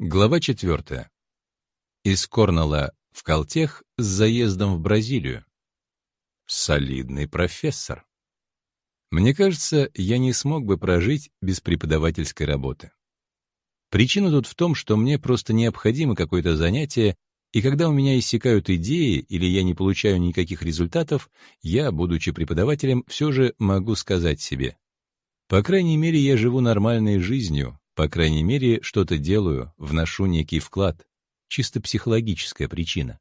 Глава четвертая. Из Корнелла в Калтех с заездом в Бразилию. Солидный профессор. Мне кажется, я не смог бы прожить без преподавательской работы. Причина тут в том, что мне просто необходимо какое-то занятие, и когда у меня иссякают идеи или я не получаю никаких результатов, я, будучи преподавателем, все же могу сказать себе. По крайней мере, я живу нормальной жизнью, по крайней мере, что-то делаю, вношу некий вклад. Чисто психологическая причина.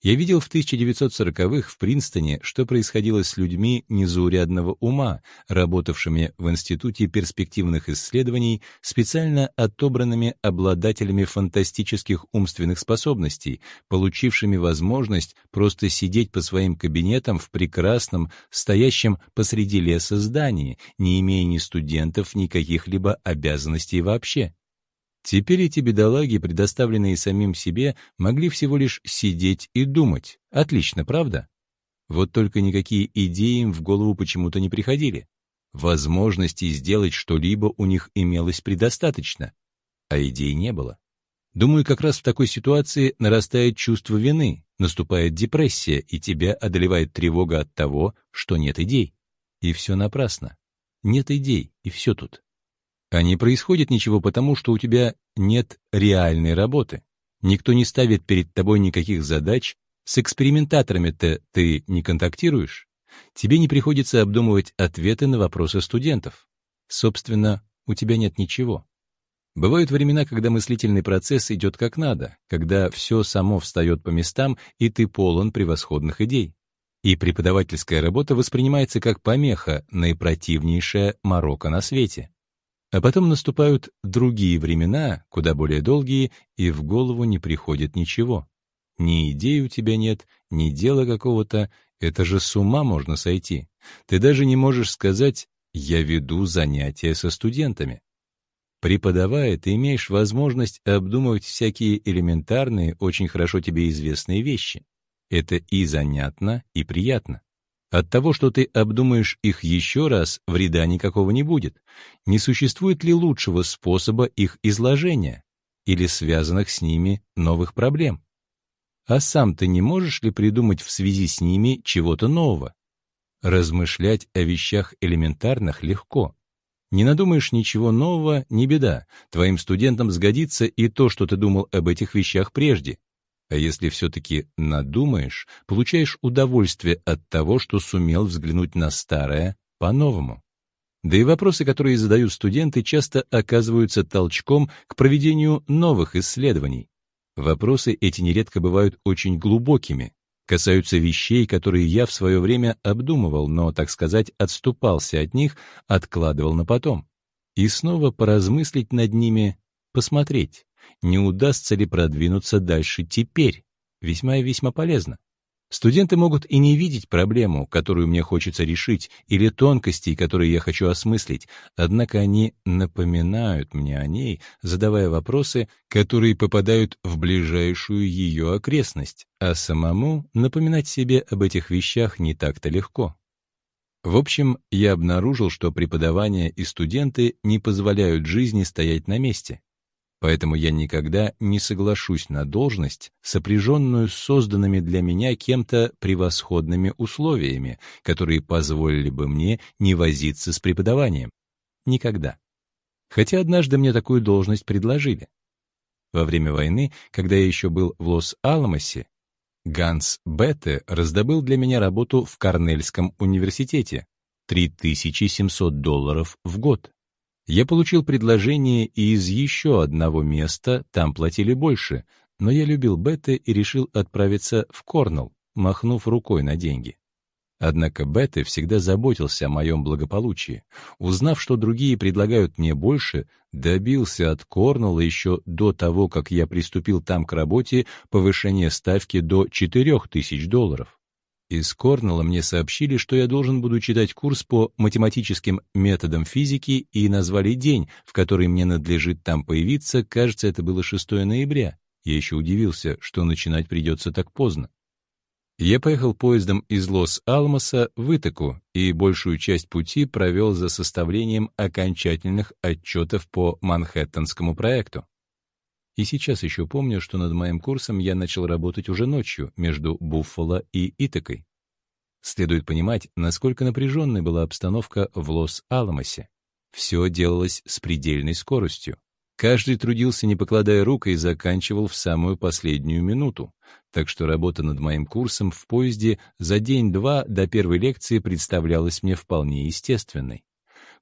Я видел в 1940-х в Принстоне, что происходило с людьми незаурядного ума, работавшими в Институте перспективных исследований, специально отобранными обладателями фантастических умственных способностей, получившими возможность просто сидеть по своим кабинетам в прекрасном, стоящем посреди леса здании, не имея ни студентов, ни каких-либо обязанностей вообще. Теперь эти бедолаги, предоставленные самим себе, могли всего лишь сидеть и думать. Отлично, правда? Вот только никакие идеи им в голову почему-то не приходили. Возможностей сделать что-либо у них имелось предостаточно, а идей не было. Думаю, как раз в такой ситуации нарастает чувство вины, наступает депрессия, и тебя одолевает тревога от того, что нет идей. И все напрасно. Нет идей, и все тут. А не происходит ничего потому, что у тебя нет реальной работы. Никто не ставит перед тобой никаких задач, с экспериментаторами-то ты не контактируешь. Тебе не приходится обдумывать ответы на вопросы студентов. Собственно, у тебя нет ничего. Бывают времена, когда мыслительный процесс идет как надо, когда все само встает по местам, и ты полон превосходных идей. И преподавательская работа воспринимается как помеха, наипротивнейшая морока на свете. А потом наступают другие времена, куда более долгие, и в голову не приходит ничего. Ни идей у тебя нет, ни дела какого-то, это же с ума можно сойти. Ты даже не можешь сказать «я веду занятия со студентами». Преподавая, ты имеешь возможность обдумывать всякие элементарные, очень хорошо тебе известные вещи. Это и занятно, и приятно. От того, что ты обдумаешь их еще раз, вреда никакого не будет. Не существует ли лучшего способа их изложения или связанных с ними новых проблем? А сам ты не можешь ли придумать в связи с ними чего-то нового? Размышлять о вещах элементарных легко. Не надумаешь ничего нового — не беда. Твоим студентам сгодится и то, что ты думал об этих вещах прежде. А если все-таки надумаешь, получаешь удовольствие от того, что сумел взглянуть на старое по-новому. Да и вопросы, которые задают студенты, часто оказываются толчком к проведению новых исследований. Вопросы эти нередко бывают очень глубокими, касаются вещей, которые я в свое время обдумывал, но, так сказать, отступался от них, откладывал на потом. И снова поразмыслить над ними, посмотреть, не удастся ли продвинуться дальше теперь. Весьма и весьма полезно. Студенты могут и не видеть проблему, которую мне хочется решить, или тонкостей, которые я хочу осмыслить, однако они напоминают мне о ней, задавая вопросы, которые попадают в ближайшую ее окрестность, а самому напоминать себе об этих вещах не так-то легко. В общем, я обнаружил, что преподавание и студенты не позволяют жизни стоять на месте. Поэтому я никогда не соглашусь на должность, сопряженную с созданными для меня кем-то превосходными условиями, которые позволили бы мне не возиться с преподаванием. Никогда. Хотя однажды мне такую должность предложили. Во время войны, когда я еще был в Лос-Аламосе, Ганс Бетте раздобыл для меня работу в Корнельском университете. 3700 долларов в год. Я получил предложение и из еще одного места, там платили больше, но я любил Бетте и решил отправиться в Корнелл, махнув рукой на деньги. Однако Бетте всегда заботился о моем благополучии. Узнав, что другие предлагают мне больше, добился от Корнелла еще до того, как я приступил там к работе, повышения ставки до 4000 долларов. Из Корнелла мне сообщили, что я должен буду читать курс по математическим методам физики и назвали день, в который мне надлежит там появиться, кажется, это было 6 ноября. Я еще удивился, что начинать придется так поздно. Я поехал поездом из Лос-Алмоса в Итаку и большую часть пути провел за составлением окончательных отчетов по Манхэттенскому проекту. И сейчас еще помню, что над моим курсом я начал работать уже ночью между Буффало и Итакой. Следует понимать, насколько напряженной была обстановка в Лос-Аламосе. Все делалось с предельной скоростью. Каждый трудился, не покладая рук, и заканчивал в самую последнюю минуту. Так что работа над моим курсом в поезде за день-два до первой лекции представлялась мне вполне естественной.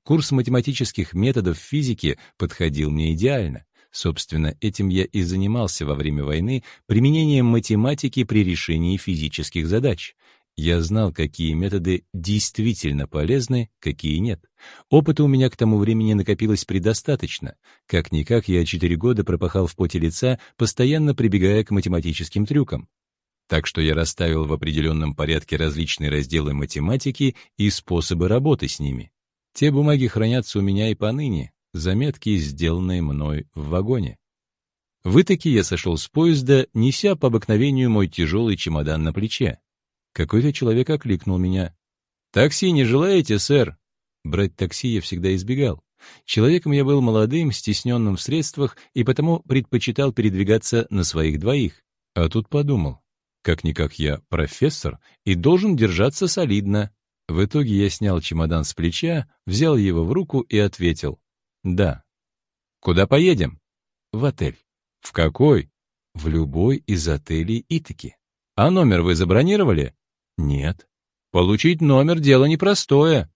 Курс математических методов физики подходил мне идеально. Собственно, этим я и занимался во время войны, применением математики при решении физических задач. Я знал, какие методы действительно полезны, какие нет. Опыта у меня к тому времени накопилось предостаточно. Как-никак я четыре года пропахал в поте лица, постоянно прибегая к математическим трюкам. Так что я расставил в определенном порядке различные разделы математики и способы работы с ними. Те бумаги хранятся у меня и поныне, заметки, сделанные мной в вагоне. В Итаке я сошел с поезда, неся по обыкновению мой тяжелый чемодан на плече. Какой-то человек окликнул меня. «Такси не желаете, сэр?» Брать такси я всегда избегал. Человеком я был молодым, стесненным в средствах и потому предпочитал передвигаться на своих двоих. А тут подумал, как-никак я профессор и должен держаться солидно. В итоге я снял чемодан с плеча, взял его в руку и ответил «Да». «Куда поедем?» «В отель». «В какой?» «В любой из отелей Итаки». «А номер вы забронировали?» Нет. Получить номер — дело непростое.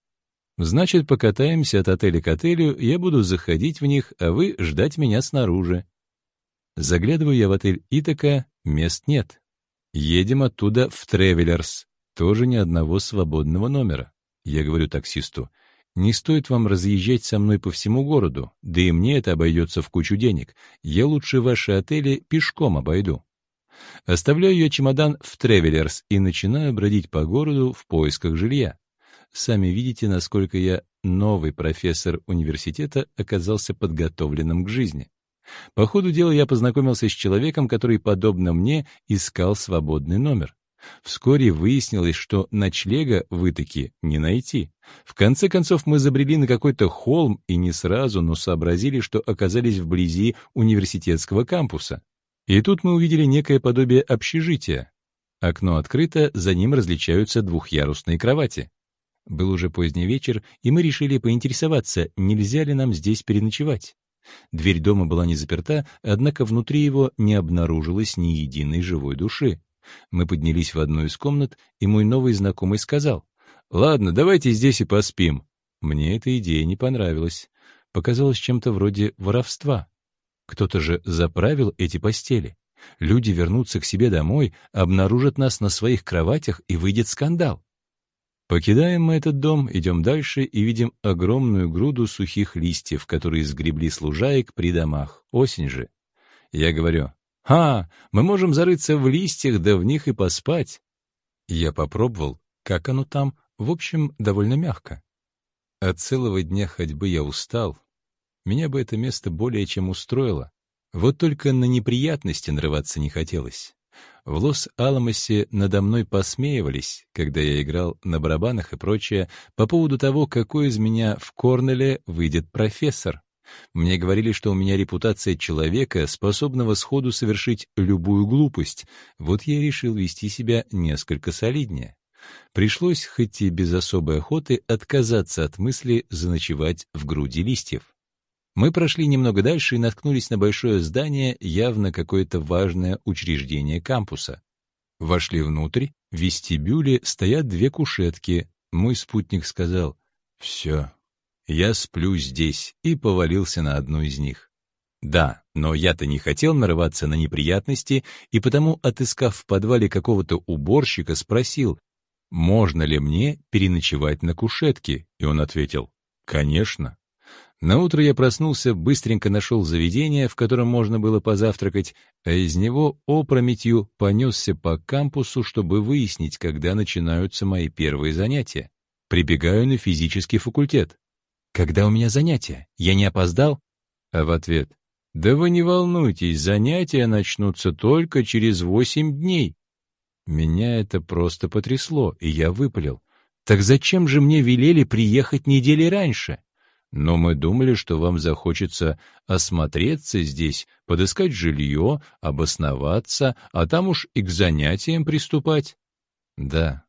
Значит, покатаемся от отеля к отелю, я буду заходить в них, а вы ждать меня снаружи. Заглядываю я в отель Итака, мест нет. Едем оттуда в Тревелерс, тоже ни одного свободного номера. Я говорю таксисту, не стоит вам разъезжать со мной по всему городу, да и мне это обойдется в кучу денег. Я лучше ваши отели пешком обойду. Оставляю ее чемодан в Тревелерс и начинаю бродить по городу в поисках жилья. Сами видите, насколько я, новый профессор университета, оказался подготовленным к жизни. По ходу дела я познакомился с человеком, который, подобно мне, искал свободный номер. Вскоре выяснилось, что ночлега в Итаке не найти. В конце концов мы забрели на какой-то холм и не сразу, но сообразили, что оказались вблизи университетского кампуса. И тут мы увидели некое подобие общежития. Окно открыто, за ним различаются двухъярусные кровати. Был уже поздний вечер, и мы решили поинтересоваться, нельзя ли нам здесь переночевать. Дверь дома была не заперта, однако внутри его не обнаружилось ни единой живой души. Мы поднялись в одну из комнат, и мой новый знакомый сказал, «Ладно, давайте здесь и поспим». Мне эта идея не понравилась. Показалось чем-то вроде воровства. Кто-то же заправил эти постели. Люди вернутся к себе домой, обнаружат нас на своих кроватях, и выйдет скандал. Покидаем мы этот дом, идем дальше и видим огромную груду сухих листьев, которые сгребли с лужаек при домах. Осень же. Я говорю, «А, мы можем зарыться в листьях, да в них и поспать». Я попробовал, как оно там, в общем, довольно мягко. От целого дня ходьбы я устал, меня бы это место более чем устроило. Вот только на неприятности нарываться не хотелось. В Лос-Аламосе надо мной посмеивались, когда я играл на барабанах и прочее, по поводу того, какой из меня в Корнеле выйдет профессор. Мне говорили, что у меня репутация человека, способного сходу совершить любую глупость. Вот я решил вести себя несколько солиднее. Пришлось, хоть и без особой охоты, отказаться от мысли заночевать в груди листьев. Мы прошли немного дальше и наткнулись на большое здание, явно какое-то важное учреждение кампуса. Вошли внутрь, в вестибюле стоят две кушетки. Мой спутник сказал «Все, я сплю здесь» и повалился на одну из них. Да, но я-то не хотел нарываться на неприятности, и потому, отыскав в подвале какого-то уборщика, спросил, можно ли мне переночевать на кушетке, и он ответил «Конечно». На утро я проснулся, быстренько нашел заведение, в котором можно было позавтракать, а из него опрометью понесся по кампусу, чтобы выяснить, когда начинаются мои первые занятия. Прибегаю на физический факультет. «Когда у меня занятия? Я не опоздал?» А в ответ «Да вы не волнуйтесь, занятия начнутся только через восемь дней». Меня это просто потрясло, и я выпалил. «Так зачем же мне велели приехать недели раньше?» Но мы думали, что вам захочется осмотреться здесь, подыскать жилье, обосноваться, а там уж и к занятиям приступать. Да,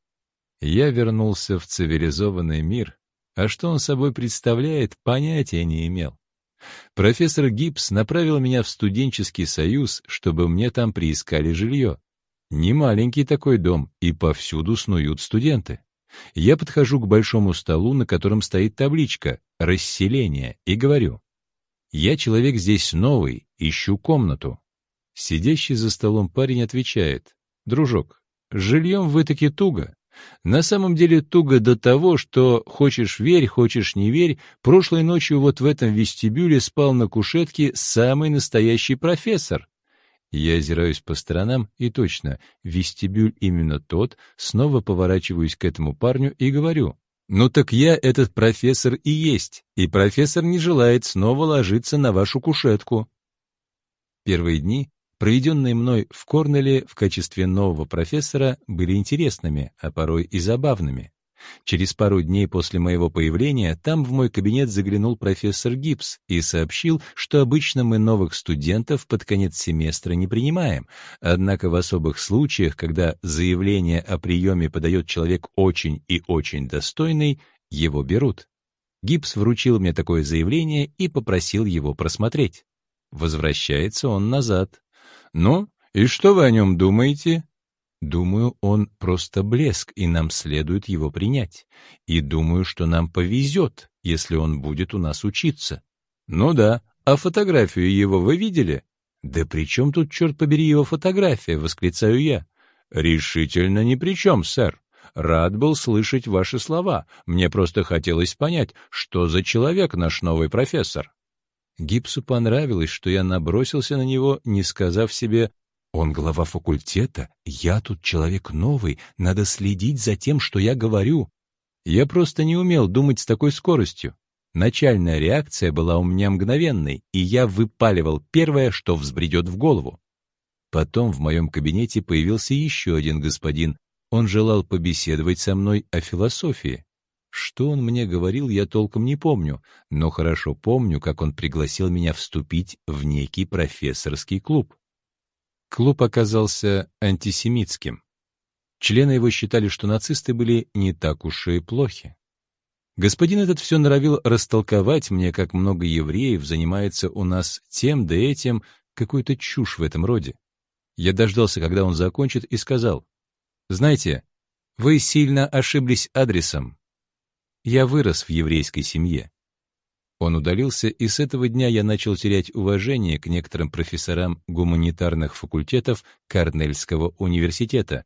я вернулся в цивилизованный мир, а что он собой представляет, понятия не имел. Профессор Гибс направил меня в студенческий союз, чтобы мне там приискали жилье. Не маленький такой дом, и повсюду снуют студенты. Я подхожу к большому столу, на котором стоит табличка «Расселение», и говорю, «Я человек здесь новый, ищу комнату». Сидящий за столом парень отвечает, «Дружок, с жильем вы таки туго. На самом деле туго до того, что, хочешь верь, хочешь не верь, прошлой ночью вот в этом вестибюле спал на кушетке самый настоящий профессор. Я озираюсь по сторонам, и точно, вестибюль именно тот, снова поворачиваюсь к этому парню и говорю, «Ну так я этот профессор и есть, и профессор не желает снова ложиться на вашу кушетку». Первые дни проведенные мной в Корнеле в качестве нового профессора, были интересными, а порой и забавными. Через пару дней после моего появления там в мой кабинет заглянул профессор Гибс и сообщил, что обычно мы новых студентов под конец семестра не принимаем, однако в особых случаях, когда заявление о приеме подает человек очень и очень достойный, его берут. Гибс вручил мне такое заявление и попросил его просмотреть. Возвращается он назад. «Ну, и что вы о нем думаете?» Думаю, он просто блеск, и нам следует его принять. И думаю, что нам повезет, если он будет у нас учиться. Ну да, а фотографию его вы видели? Да при чем тут, черт побери, его фотография, восклицаю я. Решительно ни при чем, сэр. Рад был слышать ваши слова. Мне просто хотелось понять, что за человек наш новый профессор. Гипсу понравилось, что я набросился на него, не сказав себе «Он глава факультета, я тут человек новый, надо следить за тем, что я говорю». Я просто не умел думать с такой скоростью. Начальная реакция была у меня мгновенной, и я выпаливал первое, что взбредет в голову. Потом в моем кабинете появился еще один господин. Он желал побеседовать со мной о философии. Что он мне говорил, я толком не помню, но хорошо помню, как он пригласил меня вступить в некий профессорский клуб. Клуб оказался антисемитским. Члены его считали, что нацисты были не так уж и плохи. Господин этот все норовил растолковать мне, как много евреев занимается у нас тем да этим, какую-то чушь в этом роде. Я дождался, когда он закончит, и сказал, «Знаете, вы сильно ошиблись адресом. Я вырос в еврейской семье. Он удалился, и с этого дня я начал терять уважение к некоторым профессорам гуманитарных факультетов Корнельского университета,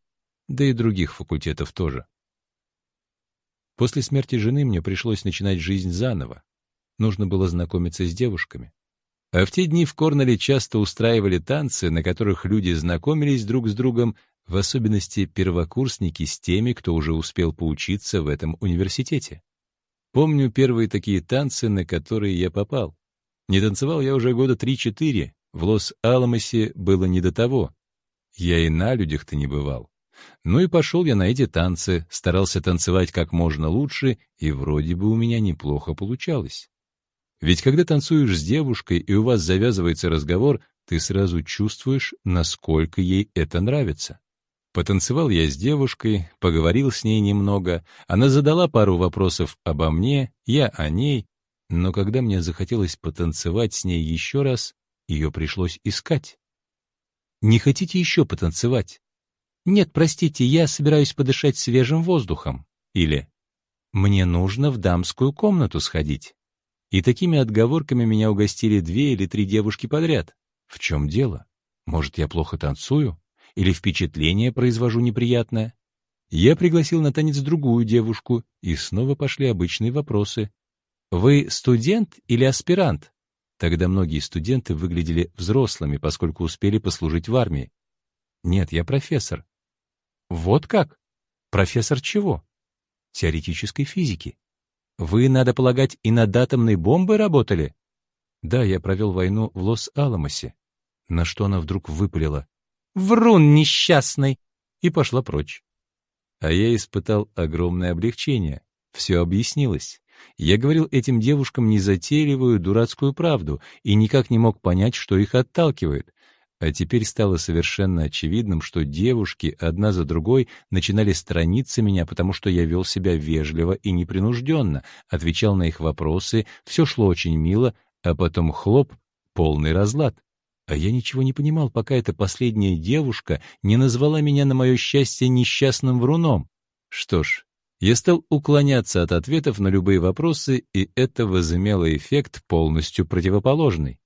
да и других факультетов тоже. После смерти жены мне пришлось начинать жизнь заново. Нужно было знакомиться с девушками. А в те дни в Корнеле часто устраивали танцы, на которых люди знакомились друг с другом, в особенности первокурсники с теми, кто уже успел поучиться в этом университете. Помню первые такие танцы, на которые я попал. Не танцевал я уже года три-четыре, в Лос-Аламосе было не до того. Я и на людях-то не бывал. Ну и пошел я на эти танцы, старался танцевать как можно лучше, и вроде бы у меня неплохо получалось. Ведь когда танцуешь с девушкой, и у вас завязывается разговор, ты сразу чувствуешь, насколько ей это нравится. Потанцевал я с девушкой, поговорил с ней немного, она задала пару вопросов обо мне, я о ней, но когда мне захотелось потанцевать с ней еще раз, ее пришлось искать. «Не хотите еще потанцевать?» «Нет, простите, я собираюсь подышать свежим воздухом». Или «Мне нужно в дамскую комнату сходить». И такими отговорками меня угостили две или три девушки подряд. В чем дело? Может, я плохо танцую? Или впечатление произвожу неприятное. Я пригласил на танец другую девушку, и снова пошли обычные вопросы. «Вы студент или аспирант?» Тогда многие студенты выглядели взрослыми, поскольку успели послужить в армии. «Нет, я профессор». «Вот как? Профессор чего?» «Теоретической физики». «Вы, надо полагать, и над атомной бомбой работали?» «Да, я провел войну в Лос-Аламосе». На что она вдруг выпалила. Врун несчастный!» И пошла прочь. А я испытал огромное облегчение. Все объяснилось. Я говорил этим девушкам незатейливую, дурацкую правду и никак не мог понять, что их отталкивает. А теперь стало совершенно очевидным, что девушки одна за другой начинали страниться меня, потому что я вел себя вежливо и непринужденно, отвечал на их вопросы, все шло очень мило, а потом хлоп, полный разлад. А я ничего не понимал, пока эта последняя девушка не назвала меня на мое счастье несчастным вруном. Что ж, я стал уклоняться от ответов на любые вопросы, и это возымело эффект полностью противоположный.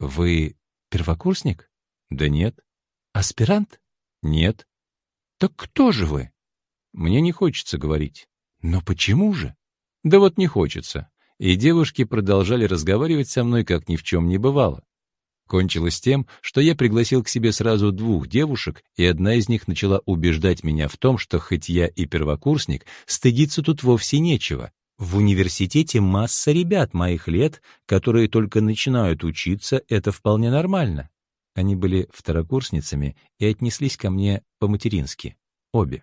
«Вы первокурсник?» Да нет. Аспирант? Нет. Так кто же вы? Мне не хочется говорить. Но почему же? Да вот не хочется. И девушки продолжали разговаривать со мной, как ни в чем не бывало. Кончилось тем, что я пригласил к себе сразу двух девушек, и одна из них начала убеждать меня в том, что хоть я и первокурсник, стыдиться тут вовсе нечего. В университете масса ребят моих лет, которые только начинают учиться, это вполне нормально. Они были второкурсницами и отнеслись ко мне по-матерински. Обе.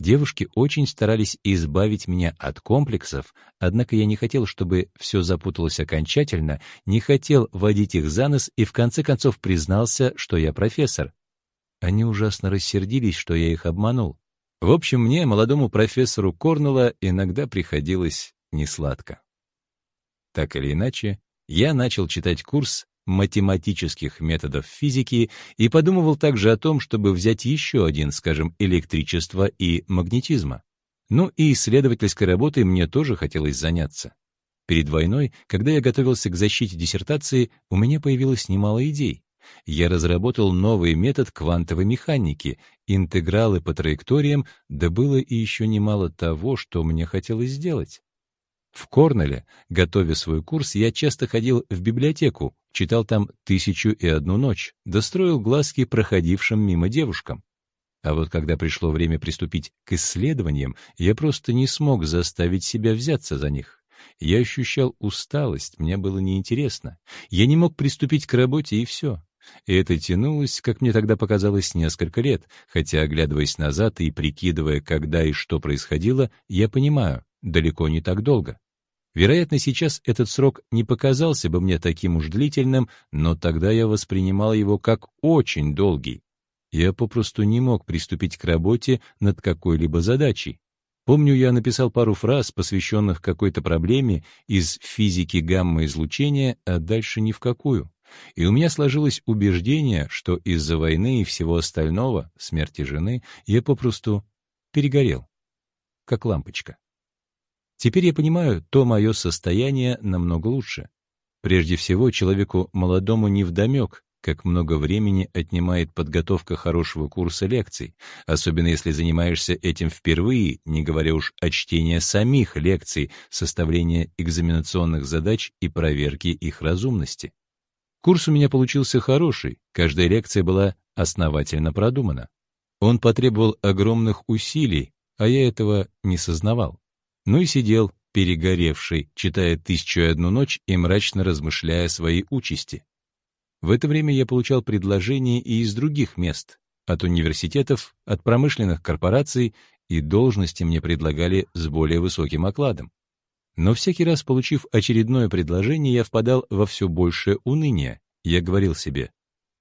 Девушки очень старались избавить меня от комплексов, однако я не хотел, чтобы все запуталось окончательно, не хотел водить их за нос и в конце концов признался, что я профессор. Они ужасно рассердились, что я их обманул. В общем, мне, молодому профессору Корнелла, иногда приходилось несладко. Так или иначе, я начал читать курс математических методов физики и подумывал также о том, чтобы взять еще один, скажем, электричество и магнетизма. Ну и исследовательской работой мне тоже хотелось заняться. Перед войной, когда я готовился к защите диссертации, у меня появилось немало идей. Я разработал новый метод квантовой механики, интегралы по траекториям, да было и еще немало того, что мне хотелось сделать. В Корнеле, готовя свой курс, я часто ходил в библиотеку, читал там «Тысячу и одну ночь», достроил глазки проходившим мимо девушкам. А вот когда пришло время приступить к исследованиям, я просто не смог заставить себя взяться за них. Я ощущал усталость, мне было неинтересно. Я не мог приступить к работе, и все. И это тянулось, как мне тогда показалось, несколько лет, хотя, оглядываясь назад и прикидывая, когда и что происходило, я понимаю, далеко не так долго. Вероятно, сейчас этот срок не показался бы мне таким уж длительным, но тогда я воспринимал его как очень долгий. Я попросту не мог приступить к работе над какой-либо задачей. Помню, я написал пару фраз, посвященных какой-то проблеме из физики гамма-излучения, а дальше ни в какую. И у меня сложилось убеждение, что из-за войны и всего остального, смерти жены, я попросту перегорел, как лампочка. Теперь я понимаю, то мое состояние намного лучше. Прежде всего, человеку молодому невдомек, как много времени отнимает подготовка хорошего курса лекций, особенно если занимаешься этим впервые, не говоря уж о чтении самих лекций, составления экзаменационных задач и проверки их разумности. Курс у меня получился хороший, каждая лекция была основательно продумана. Он потребовал огромных усилий, а я этого не сознавал. Ну и сидел, перегоревший, читая «Тысячу и одну ночь» и мрачно размышляя о своей участи. В это время я получал предложения и из других мест, от университетов, от промышленных корпораций, и должности мне предлагали с более высоким окладом. Но всякий раз, получив очередное предложение, я впадал во все большее уныние. Я говорил себе,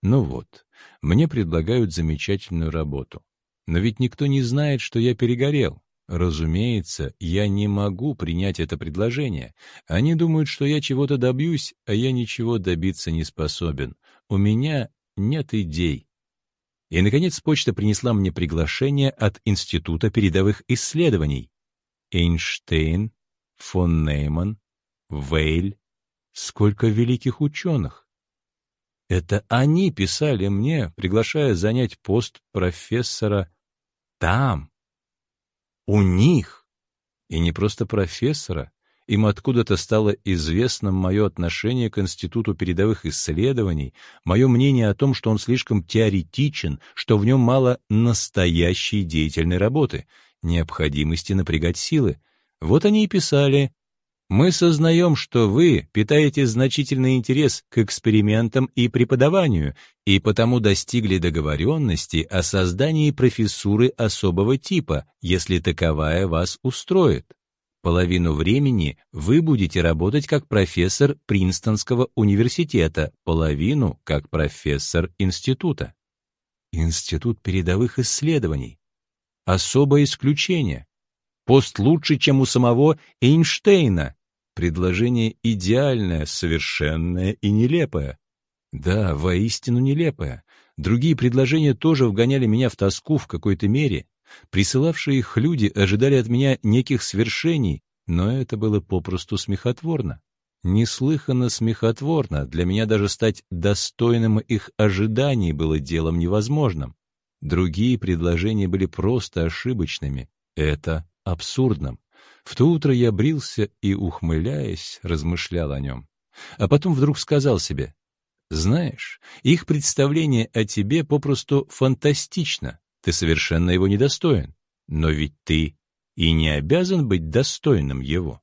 ну вот, мне предлагают замечательную работу. Но ведь никто не знает, что я перегорел. Разумеется, я не могу принять это предложение. Они думают, что я чего-то добьюсь, а я ничего добиться не способен. У меня нет идей. И, наконец, почта принесла мне приглашение от Института передовых исследований. Эйнштейн, фон Нейман, Вейль. Сколько великих ученых! Это они писали мне, приглашая занять пост профессора там, у них! И не просто профессора, им откуда-то стало известно мое отношение к Институту передовых исследований, мое мнение о том, что он слишком теоретичен, что в нем мало настоящей деятельной работы, необходимости напрягать силы. Вот они и писали мы сознаем, что вы питаете значительный интерес к экспериментам и преподаванию, и потому достигли договоренности о создании профессуры особого типа, если таковая вас устроит. половину времени вы будете работать как профессор Принстонского университета, половину как профессор института. Институт передовых исследований. Особое исключение. Пост лучше, чем у самого Эйнштейна. Предложение идеальное, совершенное и нелепое. Да, воистину нелепое. Другие предложения тоже вгоняли меня в тоску в какой-то мере. Присылавшие их люди ожидали от меня неких свершений, но это было попросту смехотворно. Неслыханно смехотворно, для меня даже стать достойным их ожиданий было делом невозможным. Другие предложения были просто ошибочными, это абсурдным. В то утро я брился и, ухмыляясь, размышлял о нем. А потом вдруг сказал себе, «Знаешь, их представление о тебе попросту фантастично, ты совершенно его недостоин, но ведь ты и не обязан быть достойным его».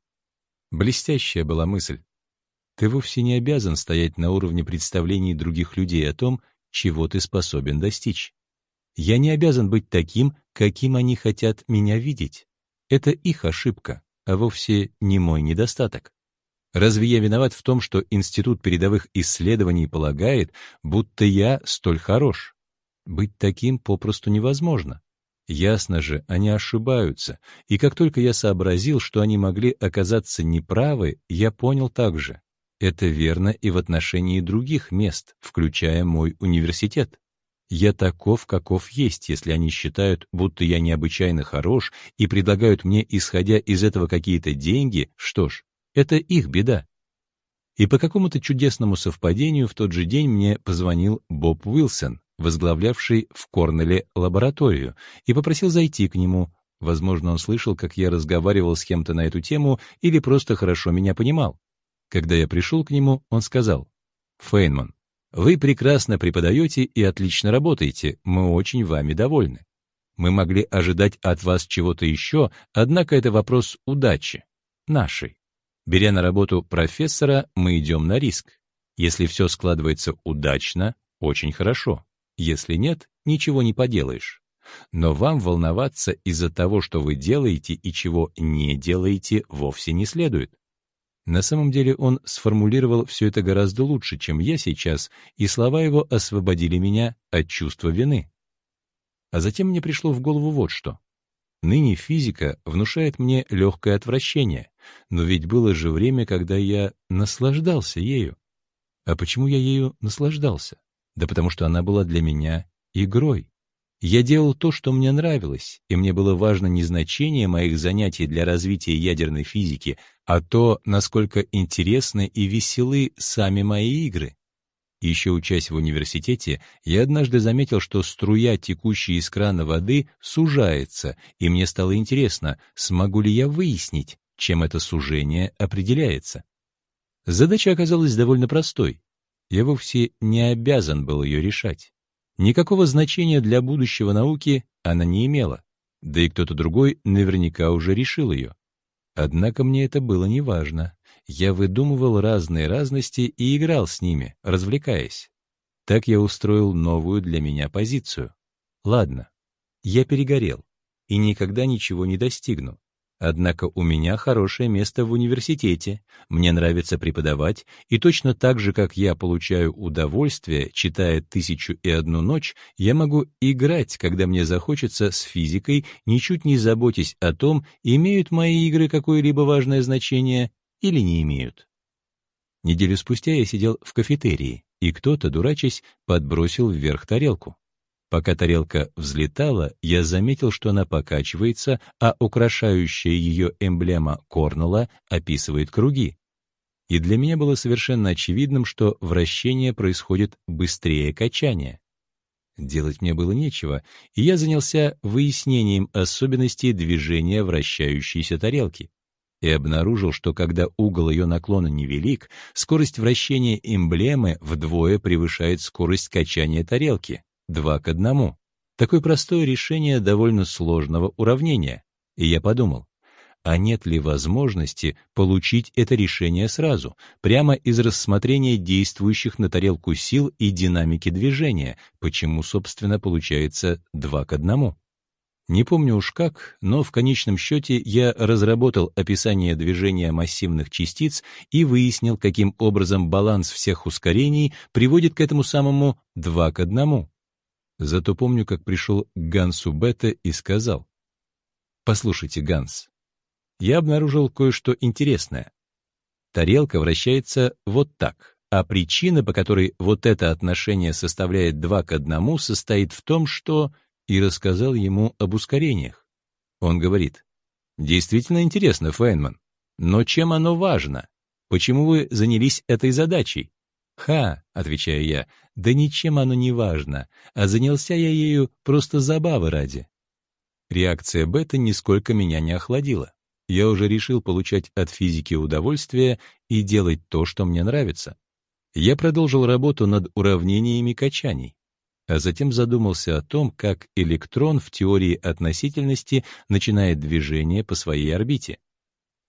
Блестящая была мысль. Ты вовсе не обязан стоять на уровне представлений других людей о том, чего ты способен достичь. Я не обязан быть таким, каким они хотят меня видеть. Это их ошибка, а вовсе не мой недостаток. Разве я виноват в том, что Институт передовых исследований полагает, будто я столь хорош? Быть таким попросту невозможно. Ясно же, они ошибаются, и как только я сообразил, что они могли оказаться неправы, я понял также. Это верно и в отношении других мест, включая мой университет. Я таков, каков есть, если они считают, будто я необычайно хорош и предлагают мне, исходя из этого, какие-то деньги, что ж, это их беда. И по какому-то чудесному совпадению в тот же день мне позвонил Боб Уилсон, возглавлявший в Корнеле лабораторию, и попросил зайти к нему. Возможно, он слышал, как я разговаривал с кем-то на эту тему или просто хорошо меня понимал. Когда я пришел к нему, он сказал, «Фейнман, вы прекрасно преподаете и отлично работаете, мы очень вами довольны. Мы могли ожидать от вас чего-то еще, однако это вопрос удачи, нашей. Беря на работу профессора, мы идем на риск. Если все складывается удачно, очень хорошо. Если нет, ничего не поделаешь. Но вам волноваться из-за того, что вы делаете и чего не делаете, вовсе не следует. На самом деле он сформулировал все это гораздо лучше, чем я сейчас, и слова его освободили меня от чувства вины. А затем мне пришло в голову вот что. Ныне физика внушает мне легкое отвращение, но ведь было же время, когда я наслаждался ею. А почему я ею наслаждался? Да потому что она была для меня игрой. Я делал то, что мне нравилось, и мне было важно не значение моих занятий для развития ядерной физики, а то, насколько интересны и веселы сами мои игры. Еще учась в университете, я однажды заметил, что струя, текущая из крана воды, сужается, и мне стало интересно, смогу ли я выяснить, чем это сужение определяется. Задача оказалась довольно простой. Я вовсе не обязан был ее решать. Никакого значения для будущего науки она не имела, да и кто-то другой наверняка уже решил ее. Однако мне это было неважно. Я выдумывал разные разности и играл с ними, развлекаясь. Так я устроил новую для меня позицию. Ладно, я перегорел и никогда ничего не достигну. Однако у меня хорошее место в университете, мне нравится преподавать, и точно так же, как я получаю удовольствие, читая «Тысячу и одну ночь», я могу играть, когда мне захочется, с физикой, ничуть не заботясь о том, имеют мои игры какое-либо важное значение или не имеют. Неделю спустя я сидел в кафетерии, и кто-то, дурачась, подбросил вверх тарелку. Пока тарелка взлетала, я заметил, что она покачивается, а украшающая ее эмблема Корнелла описывает круги. И для меня было совершенно очевидным, что вращение происходит быстрее качания. Делать мне было нечего, и я занялся выяснением особенностей движения вращающейся тарелки. И обнаружил, что когда угол ее наклона невелик, скорость вращения эмблемы вдвое превышает скорость качания тарелки. Два к одному. Такое простое решение довольно сложного уравнения. И я подумал, а нет ли возможности получить это решение сразу, прямо из рассмотрения действующих на тарелку сил и динамики движения, почему, собственно, получается два к одному? Не помню уж как, но в конечном счете я разработал описание движения массивных частиц и выяснил, каким образом баланс всех ускорений приводит к этому самому 2 к 1. Зато помню, как пришел к Гансу Бета и сказал, «Послушайте, Ганс, я обнаружил кое-что интересное. Тарелка вращается вот так, а причина, по которой вот это отношение составляет 2 к 1, состоит в том, что и рассказал ему об ускорениях. Он говорит, «Действительно интересно, Фейнман, но чем оно важно? Почему вы занялись этой задачей?» «Ха», — отвечаю я, — «да ничем оно не важно, а занялся я ею просто забавы ради». Реакция бета нисколько меня не охладила. Я уже решил получать от физики удовольствие и делать то, что мне нравится. Я продолжил работу над уравнениями качаний а затем задумался о том, как электрон в теории относительности начинает движение по своей орбите.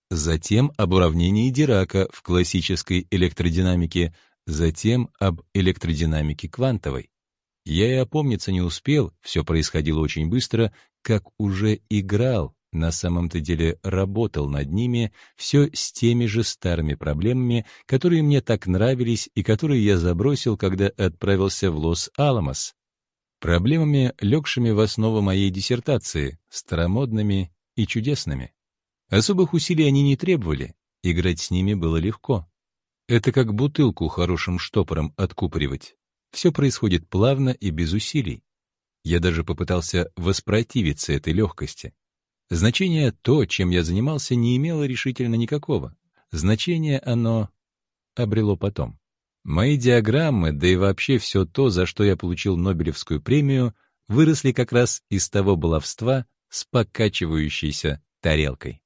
Затем об уравнении Дирака в классической электродинамике, затем об электродинамике квантовой. Я и опомниться не успел, все происходило очень быстро, как уже играл на самом-то деле работал над ними, все с теми же старыми проблемами, которые мне так нравились и которые я забросил, когда отправился в Лос-Аламос. Проблемами, легшими в основу моей диссертации, старомодными и чудесными. Особых усилий они не требовали, играть с ними было легко. Это как бутылку хорошим штопором откупоривать. Все происходит плавно и без усилий. Я даже попытался воспротивиться этой легкости. Значение то, чем я занимался, не имело решительно никакого. Значение оно обрело потом. Мои диаграммы, да и вообще все то, за что я получил Нобелевскую премию, выросли как раз из того баловства с покачивающейся тарелкой.